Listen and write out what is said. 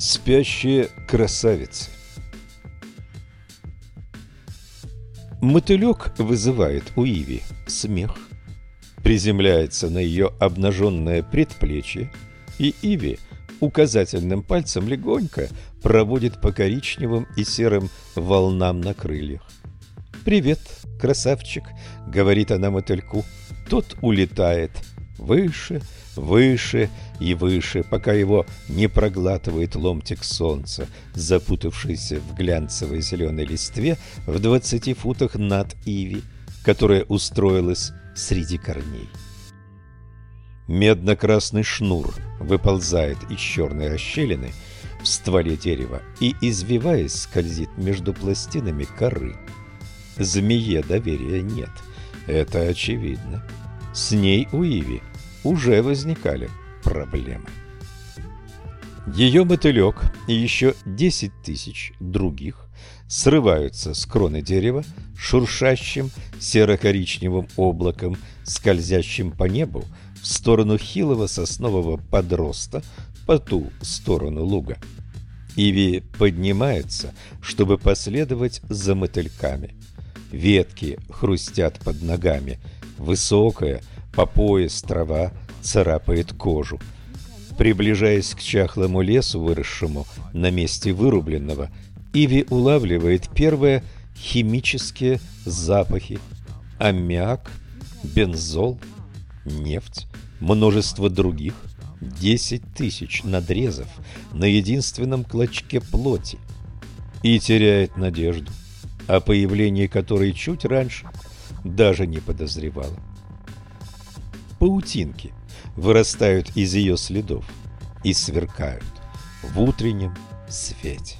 Спящие красавицы Мотылек вызывает у Иви смех, приземляется на ее обнаженное предплечье, и Иви указательным пальцем легонько проводит по коричневым и серым волнам на крыльях. «Привет, красавчик», — говорит она мотыльку. Тот улетает выше, выше и выше, пока его не проглатывает ломтик солнца, запутавшийся в глянцевой зеленой листве в двадцати футах над Иви, которая устроилась среди корней. Медно-красный шнур выползает из черной расщелины в стволе дерева и, извиваясь, скользит между пластинами коры. Змее доверия нет, это очевидно. С ней у Иви уже возникали проблемы. Ее мотылек и еще 10 тысяч других срываются с кроны дерева шуршащим серо-коричневым облаком, скользящим по небу в сторону хилого соснового подроста по ту сторону луга. Иви поднимается, чтобы последовать за мотыльками. Ветки хрустят под ногами. Высокая, по пояс трава царапает кожу. Приближаясь к чахлому лесу, выросшему на месте вырубленного, Иви улавливает первые химические запахи. Аммиак, бензол, нефть, множество других, десять тысяч надрезов на единственном клочке плоти. И теряет надежду, о появлении которой чуть раньше даже не подозревала паутинки вырастают из ее следов и сверкают в утреннем свете.